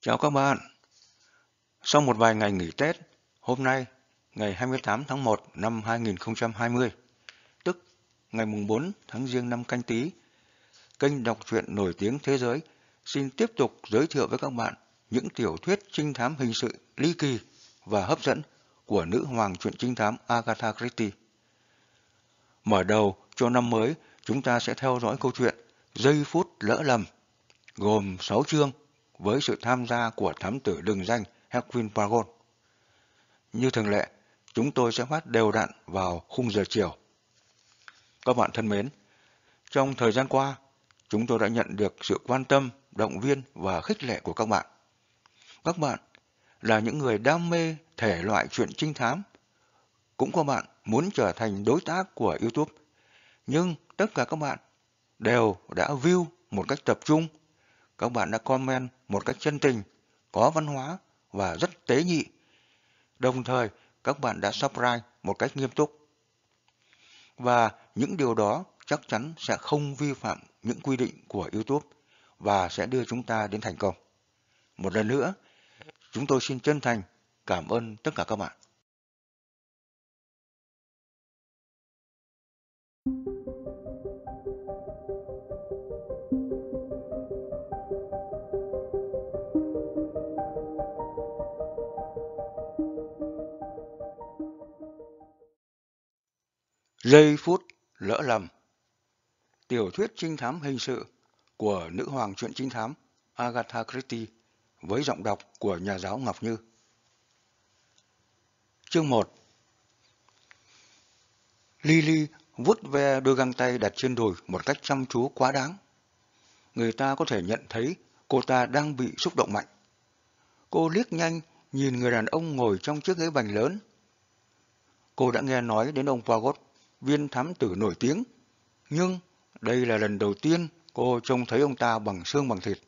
Chào các bạn. Sau một vài ngày nghỉ Tết, hôm nay, ngày 28 tháng 1 năm 2020, tức ngày mùng 4 tháng Giêng năm Canh Tý, kênh đọc truyện nổi tiếng thế giới xin tiếp tục giới thiệu với các bạn những tiểu thuyết trinh thám hình sự ly kỳ và hấp dẫn của nữ hoàng truyện trinh thám Agatha Christie. Mở đầu cho năm mới, chúng ta sẽ theo dõi câu chuyện Giây phút lỡ lầm, gồm 6 chương với sự tham gia của thám tử đường danh Hercule Poirot. Như thường lệ, chúng tôi sẽ phát đều đặn vào khung giờ chiều. Các bạn thân mến, trong thời gian qua, chúng tôi đã nhận được sự quan tâm, động viên và khích lệ của các bạn. Các bạn là những người đam mê thể loại chuyện trinh thám. Cũng có bạn muốn trở thành đối tác của YouTube. Nhưng tất cả các bạn đều đã view một cách tập trung. Các bạn đã comment một cách chân tình, có văn hóa và rất tế nhị. Đồng thời, các bạn đã subscribe một cách nghiêm túc. Và những điều đó chắc chắn sẽ không vi phạm những quy định của YouTube và sẽ đưa chúng ta đến thành công. Một lần nữa, chúng tôi xin chân thành cảm ơn tất cả các bạn. Giây phút lỡ lầm Tiểu thuyết trinh thám hình sự của nữ hoàng truyện trinh thám Agatha Christie với giọng đọc của nhà giáo Ngọc Như. Chương 1 Lily vút ve đôi găng tay đặt trên đùi một cách chăm chú quá đáng. Người ta có thể nhận thấy cô ta đang bị xúc động mạnh. Cô liếc nhanh nhìn người đàn ông ngồi trong chiếc ghế bành lớn. Cô đã nghe nói đến ông Poirot, viên thám tử nổi tiếng, nhưng đây là lần đầu tiên cô trông thấy ông ta bằng xương bằng thịt.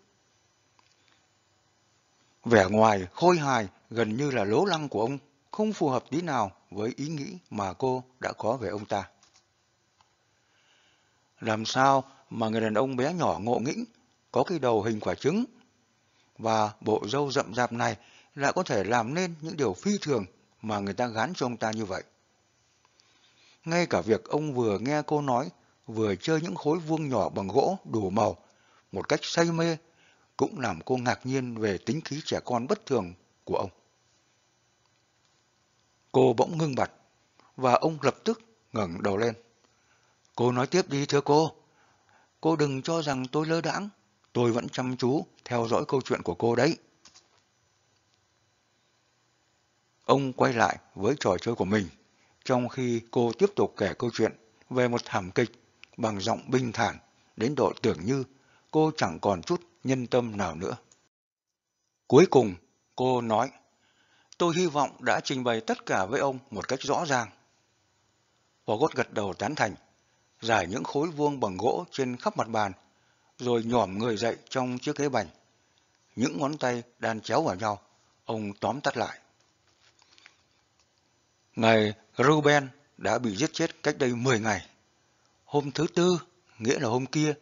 Vẻ ngoài khôi hài gần như là lố lăng của ông không phù hợp tí nào với ý nghĩ mà cô đã có về ông ta. Làm sao mà người đàn ông bé nhỏ ngộ nghĩnh, có cái đầu hình quả trứng, và bộ râu rậm rạp này lại có thể làm nên những điều phi thường mà người ta gán cho ông ta như vậy. Ngay cả việc ông vừa nghe cô nói, vừa chơi những khối vuông nhỏ bằng gỗ đủ màu, một cách say mê, cũng làm cô ngạc nhiên về tính khí trẻ con bất thường của ông. Cô bỗng ngưng bặt, và ông lập tức ngẩng đầu lên. Cô nói tiếp đi thưa cô. Cô đừng cho rằng tôi lơ đãng, tôi vẫn chăm chú theo dõi câu chuyện của cô đấy. Ông quay lại với trò chơi của mình, trong khi cô tiếp tục kể câu chuyện về một thảm kịch bằng giọng bình thản đến độ tưởng như cô chẳng còn chút nhân tâm nào nữa. Cuối cùng, cô nói, tôi hy vọng đã trình bày tất cả với ông một cách rõ ràng. Pogot gật đầu tán thành, giải những khối vuông bằng gỗ trên khắp mặt bàn, rồi nhòm người dậy trong chiếc ghế bành. Những ngón tay đan chéo vào nhau, ông tóm tắt lại. Ngày Ruben đã bị giết chết cách đây 10 ngày. Hôm thứ tư, nghĩa là hôm kia,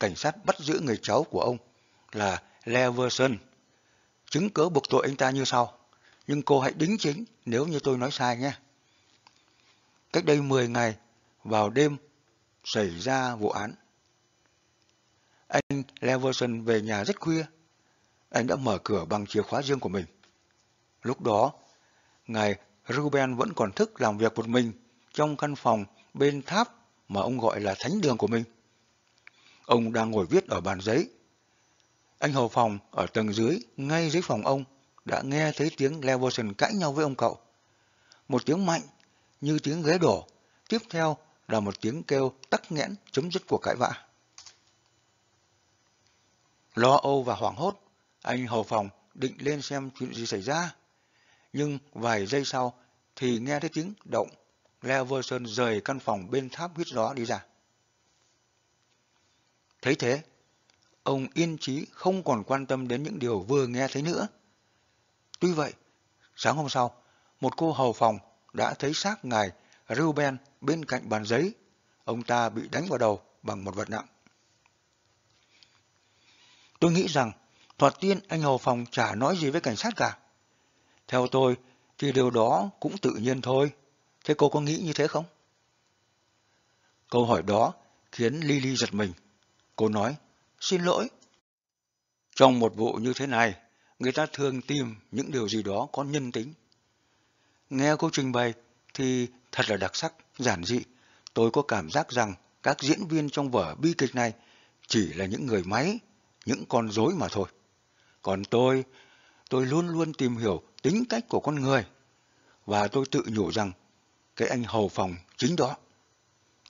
cảnh sát bắt giữ người cháu của ông là Leverson. Chứng cớ buộc tội anh ta như sau, nhưng cô hãy đính chính nếu như tôi nói sai nhé. Cách đây 10 ngày, vào đêm, xảy ra vụ án. Anh Leverson về nhà rất khuya. Anh đã mở cửa bằng chìa khóa riêng của mình. Lúc đó, ngài Ruben vẫn còn thức làm việc một mình trong căn phòng bên tháp mà ông gọi là thánh đường của mình. Ông đang ngồi viết ở bàn giấy. Anh hầu phòng ở tầng dưới, ngay dưới phòng ông, đã nghe thấy tiếng Leverson cãi nhau với ông cậu. Một tiếng mạnh, như tiếng ghế đổ. Tiếp theo là một tiếng kêu tắc nghẽn chấm dứt cuộc cãi vã. Lo âu và hoảng hốt, anh hầu phòng định lên xem chuyện gì xảy ra. Nhưng vài giây sau thì nghe thấy tiếng động, Leverson rời căn phòng bên tháp huyết gió đi ra. Thấy thế, ông yên trí không còn quan tâm đến những điều vừa nghe thấy nữa. Tuy vậy, sáng hôm sau, một cô hầu phòng đã thấy xác ngài Ruben bên cạnh bàn giấy. Ông ta bị đánh vào đầu bằng một vật nặng. Tôi nghĩ rằng Thoạt tiên anh Hầu Phòng chả nói gì với cảnh sát cả. Theo tôi thì điều đó cũng tự nhiên thôi. Thế cô có nghĩ như thế không? Câu hỏi đó khiến Lily giật mình. Cô nói, xin lỗi. Trong một vụ như thế này, người ta thường tìm những điều gì đó có nhân tính. Nghe cô trình bày thì thật là đặc sắc, giản dị. Tôi có cảm giác rằng các diễn viên trong vở bi kịch này chỉ là những người máy, những con rối mà thôi. Còn tôi, tôi luôn luôn tìm hiểu tính cách của con người. Và tôi tự nhủ rằng cái anh hầu phòng chính đó.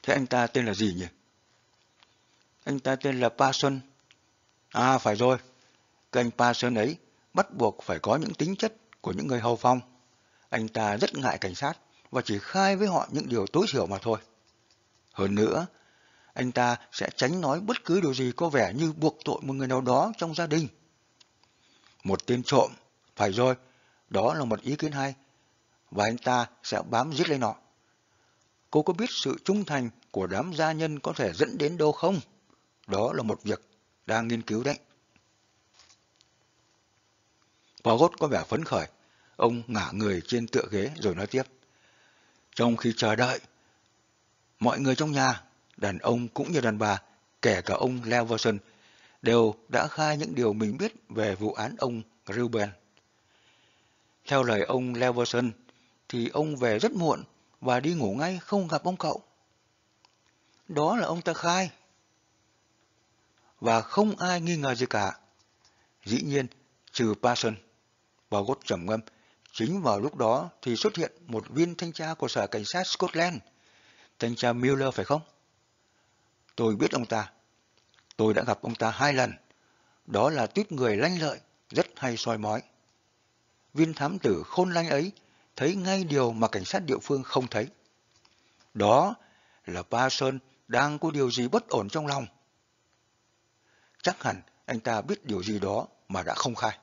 Thế anh ta tên là gì nhỉ? Anh ta tên là Parson. À phải rồi, cái anh Parson ấy bắt buộc phải có những tính chất của những người hầu phòng. Anh ta rất ngại cảnh sát và chỉ khai với họ những điều tối thiểu mà thôi. Hơn nữa, anh ta sẽ tránh nói bất cứ điều gì có vẻ như buộc tội một người nào đó trong gia đình. Một tên trộm, phải rồi, đó là một ý kiến hay, và anh ta sẽ bám giết lấy nó. Cô có biết sự trung thành của đám gia nhân có thể dẫn đến đâu không? Đó là một việc đang nghiên cứu đấy. Pogot có vẻ phấn khởi. Ông ngả người trên tựa ghế rồi nói tiếp. Trong khi chờ đợi, mọi người trong nhà, đàn ông cũng như đàn bà, kể cả ông Leverson, đều đã khai những điều mình biết về vụ án ông Ruben. Theo lời ông Leverson, thì ông về rất muộn và đi ngủ ngay không gặp ông cậu. Đó là ông ta khai. Và không ai nghi ngờ gì cả. Dĩ nhiên, trừ Parson. Và gốt trầm ngâm, chính vào lúc đó thì xuất hiện một viên thanh tra của sở cảnh sát Scotland. Thanh tra Miller phải không? Tôi biết ông ta. Tôi đã gặp ông ta hai lần. Đó là tuyết người lanh lợi, rất hay soi mói. Viên thám tử khôn lanh ấy thấy ngay điều mà cảnh sát địa phương không thấy. Đó là Ba Sơn đang có điều gì bất ổn trong lòng. Chắc hẳn anh ta biết điều gì đó mà đã không khai.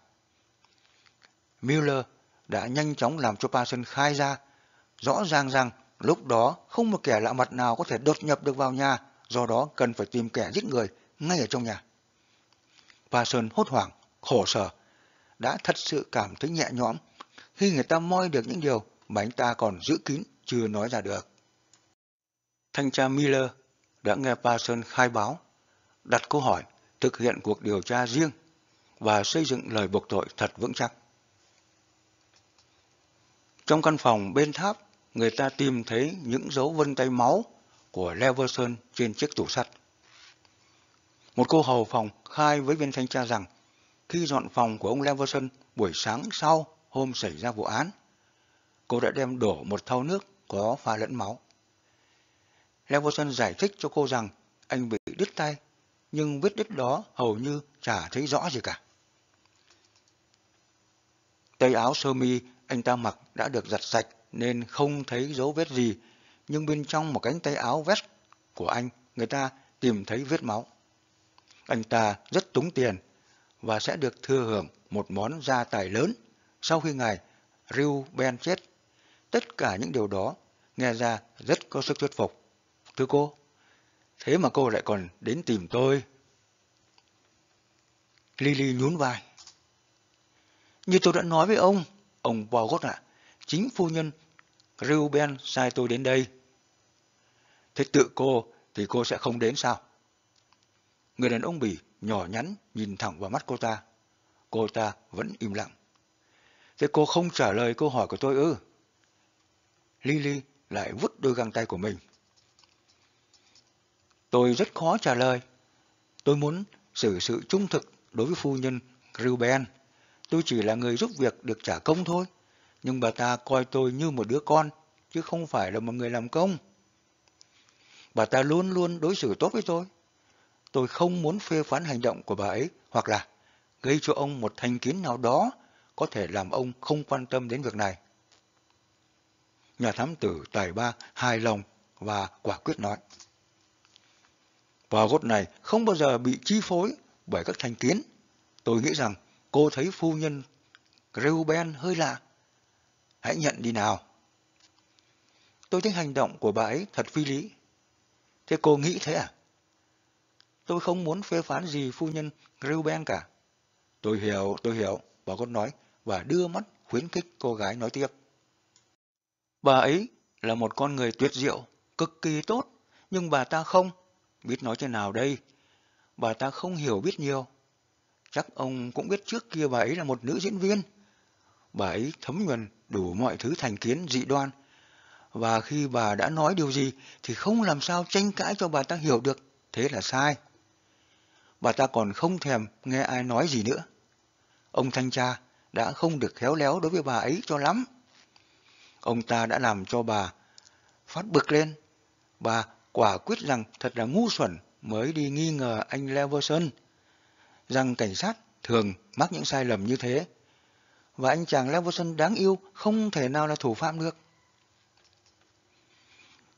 Miller đã nhanh chóng làm cho Parson khai ra, rõ ràng rằng lúc đó không một kẻ lạ mặt nào có thể đột nhập được vào nhà, do đó cần phải tìm kẻ giết người ngay ở trong nhà. Parson hốt hoảng, khổ sở, đã thật sự cảm thấy nhẹ nhõm khi người ta moi được những điều mà anh ta còn giữ kín chưa nói ra được. Thanh tra Miller đã nghe Parson khai báo, đặt câu hỏi, thực hiện cuộc điều tra riêng và xây dựng lời buộc tội thật vững chắc. Trong căn phòng bên tháp, người ta tìm thấy những dấu vân tay máu của Leverson trên chiếc tủ sắt. Một cô hầu phòng khai với viên thanh tra rằng khi dọn phòng của ông Leverson buổi sáng sau hôm xảy ra vụ án, cô đã đem đổ một thau nước có pha lẫn máu. Leverson giải thích cho cô rằng anh bị đứt tay, nhưng vết đứt đó hầu như chả thấy rõ gì cả. Tay áo sơ mi anh ta mặc đã được giặt sạch nên không thấy dấu vết gì, nhưng bên trong một cánh tay áo vest của anh người ta tìm thấy vết máu. Anh ta rất túng tiền và sẽ được thừa hưởng một món gia tài lớn sau khi ngài Ryu Ben chết. Tất cả những điều đó nghe ra rất có sức thuyết phục. Thưa cô, thế mà cô lại còn đến tìm tôi. Lily nhún vai. Như tôi đã nói với ông, ông Bogot ạ, chính phu nhân Reuben sai tôi đến đây. Thế tự cô thì cô sẽ không đến sao? Người đàn ông bỉ nhỏ nhắn nhìn thẳng vào mắt cô ta. Cô ta vẫn im lặng. Thế cô không trả lời câu hỏi của tôi ư? Lily lại vứt đôi găng tay của mình. Tôi rất khó trả lời. Tôi muốn xử sự trung thực đối với phu nhân Ruben. Tôi chỉ là người giúp việc được trả công thôi. Nhưng bà ta coi tôi như một đứa con, chứ không phải là một người làm công. Bà ta luôn luôn đối xử tốt với tôi. Tôi không muốn phê phán hành động của bà ấy, hoặc là gây cho ông một thành kiến nào đó có thể làm ông không quan tâm đến việc này. Nhà thám tử tài ba hài lòng và quả quyết nói. Và gốt này không bao giờ bị chi phối bởi các thành kiến. Tôi nghĩ rằng cô thấy phu nhân Reuben hơi lạ. Hãy nhận đi nào. Tôi thấy hành động của bà ấy thật phi lý. Thế cô nghĩ thế à? Tôi không muốn phê phán gì phu nhân Reuben cả. Tôi hiểu, tôi hiểu, bà Cốt nói và đưa mắt khuyến khích cô gái nói tiếp. Bà ấy là một con người tuyệt diệu, cực kỳ tốt, nhưng bà ta không. Biết nói thế nào đây? Bà ta không hiểu biết nhiều. Chắc ông cũng biết trước kia bà ấy là một nữ diễn viên. Bà ấy thấm nhuần đủ mọi thứ thành kiến dị đoan. Và khi bà đã nói điều gì thì không làm sao tranh cãi cho bà ta hiểu được. Thế là sai. Bà ta còn không thèm nghe ai nói gì nữa. Ông thanh tra đã không được khéo léo đối với bà ấy cho lắm. Ông ta đã làm cho bà phát bực lên. Bà quả quyết rằng thật là ngu xuẩn mới đi nghi ngờ anh Leverson, rằng cảnh sát thường mắc những sai lầm như thế. Và anh chàng Leverson đáng yêu không thể nào là thủ phạm được.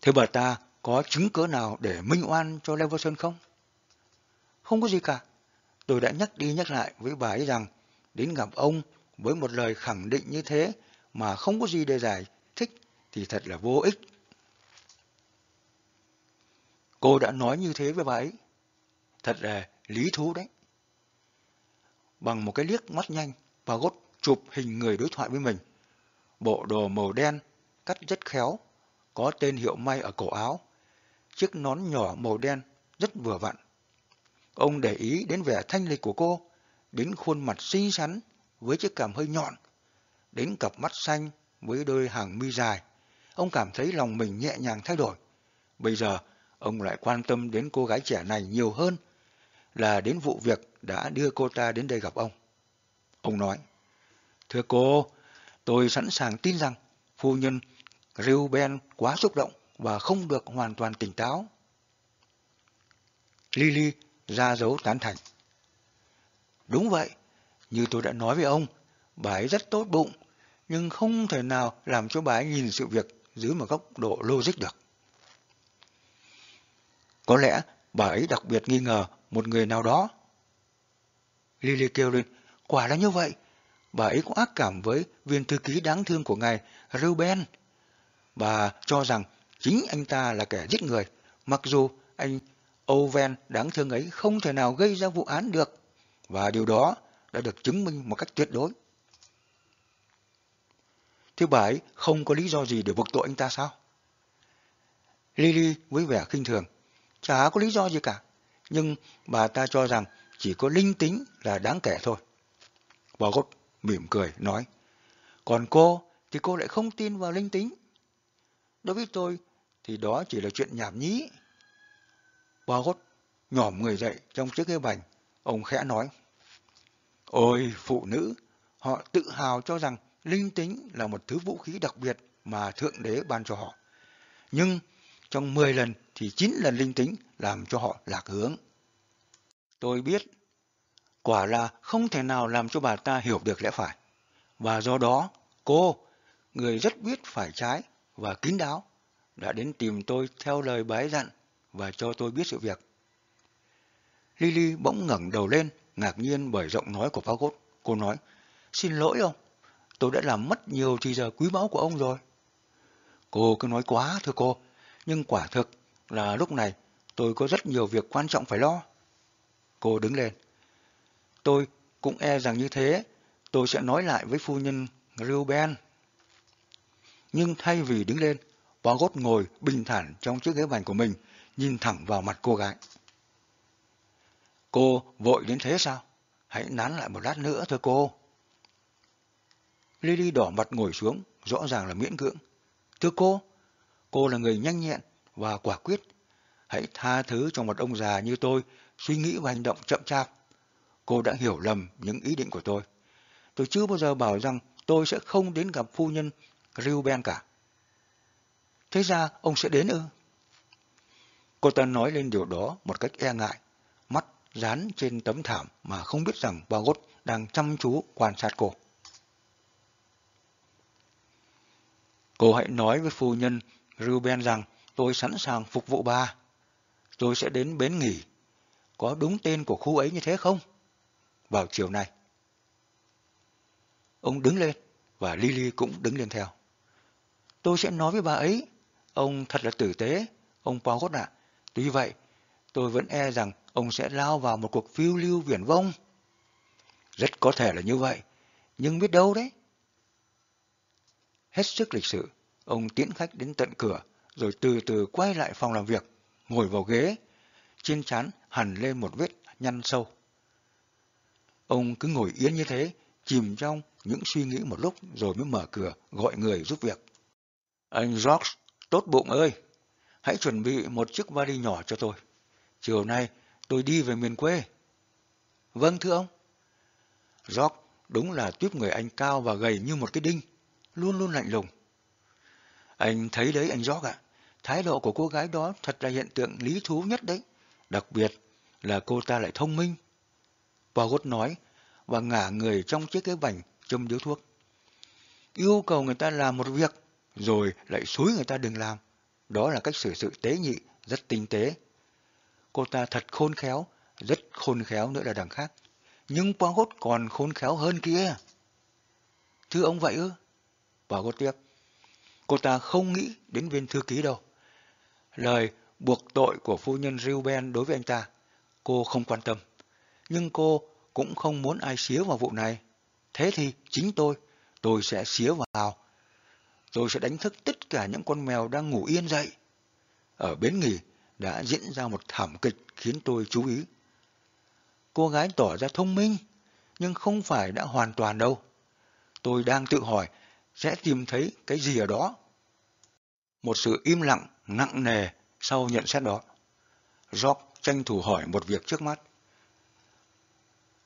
Thế bà ta có chứng cứ nào để minh oan cho Leverson không? Không có gì cả. Tôi đã nhắc đi nhắc lại với bà ấy rằng đến gặp ông với một lời khẳng định như thế mà không có gì để giải thích thì thật là vô ích. Cô đã nói như thế với bà ấy. Thật là lý thú đấy. Bằng một cái liếc mắt nhanh, bà gốt chụp hình người đối thoại với mình. Bộ đồ màu đen, cắt rất khéo, có tên hiệu may ở cổ áo. Chiếc nón nhỏ màu đen rất vừa vặn. Ông để ý đến vẻ thanh lịch của cô, đến khuôn mặt xinh xắn với chiếc cằm hơi nhọn, đến cặp mắt xanh với đôi hàng mi dài. Ông cảm thấy lòng mình nhẹ nhàng thay đổi. Bây giờ, ông lại quan tâm đến cô gái trẻ này nhiều hơn là đến vụ việc đã đưa cô ta đến đây gặp ông. Ông nói, Thưa cô, tôi sẵn sàng tin rằng phu nhân Ruben quá xúc động và không được hoàn toàn tỉnh táo. Lily ra dấu tán thành. Đúng vậy, như tôi đã nói với ông, bà ấy rất tốt bụng, nhưng không thể nào làm cho bà ấy nhìn sự việc dưới một góc độ logic được. Có lẽ bà ấy đặc biệt nghi ngờ một người nào đó. Lily kêu lên, quả là như vậy. Bà ấy có ác cảm với viên thư ký đáng thương của ngài Ruben. Bà cho rằng chính anh ta là kẻ giết người, mặc dù anh Owen đáng thương ấy không thể nào gây ra vụ án được. Và điều đó đã được chứng minh một cách tuyệt đối. Thế bà ấy, không có lý do gì để buộc tội anh ta sao? Lily với vẻ khinh thường. Chả có lý do gì cả. Nhưng bà ta cho rằng chỉ có linh tính là đáng kể thôi. Bogot mỉm cười, nói. Còn cô thì cô lại không tin vào linh tính. Đối với tôi thì đó chỉ là chuyện nhảm nhí. Bogot nhỏm người dậy trong chiếc ghế bành. Ông khẽ nói. Ôi phụ nữ, họ tự hào cho rằng linh tính là một thứ vũ khí đặc biệt mà Thượng Đế ban cho họ. Nhưng trong 10 lần thì 9 lần linh tính làm cho họ lạc hướng. Tôi biết, quả là không thể nào làm cho bà ta hiểu được lẽ phải. Và do đó, cô, người rất biết phải trái và kín đáo, đã đến tìm tôi theo lời bái dặn và cho tôi biết sự việc. Lily bỗng ngẩng đầu lên, ngạc nhiên bởi giọng nói của Fagot. Cô nói, xin lỗi ông, tôi đã làm mất nhiều thì giờ quý báu của ông rồi. Cô cứ nói quá thưa cô, nhưng quả thực là lúc này tôi có rất nhiều việc quan trọng phải lo. Cô đứng lên. Tôi cũng e rằng như thế, tôi sẽ nói lại với phu nhân Ruben. Nhưng thay vì đứng lên, Bó gốt ngồi bình thản trong chiếc ghế bành của mình, nhìn thẳng vào mặt cô gái. Cô vội đến thế sao? Hãy nán lại một lát nữa thôi cô. Lily đỏ mặt ngồi xuống, rõ ràng là miễn cưỡng. Thưa cô, cô là người nhanh nhẹn và quả quyết. Hãy tha thứ cho một ông già như tôi suy nghĩ và hành động chậm chạp. Cô đã hiểu lầm những ý định của tôi. Tôi chưa bao giờ bảo rằng tôi sẽ không đến gặp phu nhân Ruben cả. Thế ra ông sẽ đến ư? Cô ta nói lên điều đó một cách e ngại, mắt dán trên tấm thảm mà không biết rằng Bagot đang chăm chú quan sát cô. Cô hãy nói với phu nhân Ruben rằng tôi sẵn sàng phục vụ bà. Tôi sẽ đến bến nghỉ. Có đúng tên của khu ấy như thế không? Vào chiều nay. Ông đứng lên và Lily cũng đứng lên theo. Tôi sẽ nói với bà ấy. Ông thật là tử tế, ông Pogot ạ. Tuy vậy, tôi vẫn e rằng ông sẽ lao vào một cuộc phiêu lưu viển vông. Rất có thể là như vậy, nhưng biết đâu đấy. Hết sức lịch sự, ông tiễn khách đến tận cửa, rồi từ từ quay lại phòng làm việc, ngồi vào ghế, trên trán hằn lên một vết nhăn sâu. Ông cứ ngồi yên như thế, chìm trong những suy nghĩ một lúc rồi mới mở cửa gọi người giúp việc. Anh George, tốt bụng ơi, hãy chuẩn bị một chiếc vali nhỏ cho tôi. Chiều nay tôi đi về miền quê. Vâng thưa ông. Rock đúng là tuyếp người anh cao và gầy như một cái đinh, luôn luôn lạnh lùng. Anh thấy đấy anh Rock ạ, thái độ của cô gái đó thật là hiện tượng lý thú nhất đấy. Đặc biệt là cô ta lại thông minh. Pogot nói và ngả người trong chiếc cái bành châm điếu thuốc. Yêu cầu người ta làm một việc, rồi lại xúi người ta đừng làm. Đó là cách xử sự tế nhị, rất tinh tế. Cô ta thật khôn khéo, rất khôn khéo nữa là đằng khác. Nhưng Poirot còn khôn khéo hơn kia. Thưa ông vậy ư? Poirot tiếp. Cô ta không nghĩ đến viên thư ký đâu. Lời buộc tội của phu nhân Ruben đối với anh ta, cô không quan tâm. Nhưng cô cũng không muốn ai xía vào vụ này. Thế thì chính tôi, tôi sẽ xía vào. Tôi sẽ đánh thức tất cả những con mèo đang ngủ yên dậy. Ở bến nghỉ đã diễn ra một thảm kịch khiến tôi chú ý. Cô gái tỏ ra thông minh, nhưng không phải đã hoàn toàn đâu. Tôi đang tự hỏi sẽ tìm thấy cái gì ở đó. Một sự im lặng nặng nề sau nhận xét đó. Jock tranh thủ hỏi một việc trước mắt.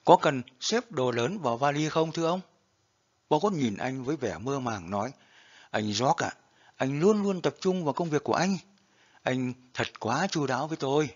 Có cần xếp đồ lớn vào vali không thưa ông? Bogot nhìn anh với vẻ mơ màng nói, anh Jock ạ, à, anh luôn luôn tập trung vào công việc của anh. Anh thật quá chu đáo với tôi.